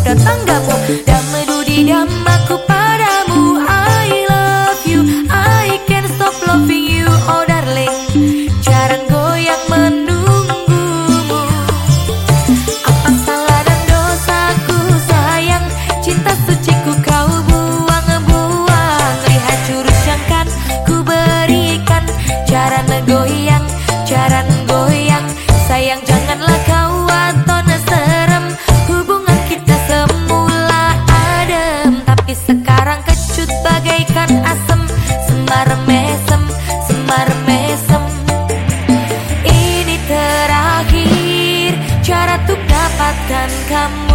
datang tanggamu Dan medudi damaku padamu. I love you, I can't stop loving you Oh darling, jarang goyang menunggumu. Apa salah dan dosaku sayang? Cinta suciku kau buang-buang Lihat curug yang kan ku berikan. Cara nego khắp